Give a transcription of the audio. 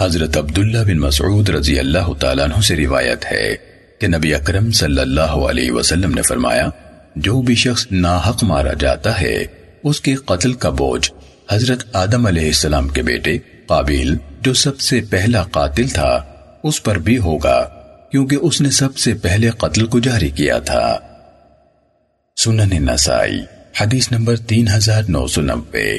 حضرت عبداللہ بن مسعود رضی اللہ تعالیٰ عنہ سے روایت ہے کہ نبی اکرم صلی اللہ علیہ وسلم نے فرمایا، جو بھی شخص ناحق مارا جاتا ہے، اس کے قتل کا بوجھ حضرت آدم علیہ السلام کے بیٹے قابیل، جو سب سے پہلا قاتل تھا، اس پر بھی ہوگا، کیونکہ اس نے سب سے پہلے قتل کو جاری کیا تھا۔ سنن نسائی، حدیث نمبر تین ہزار نو سو نبے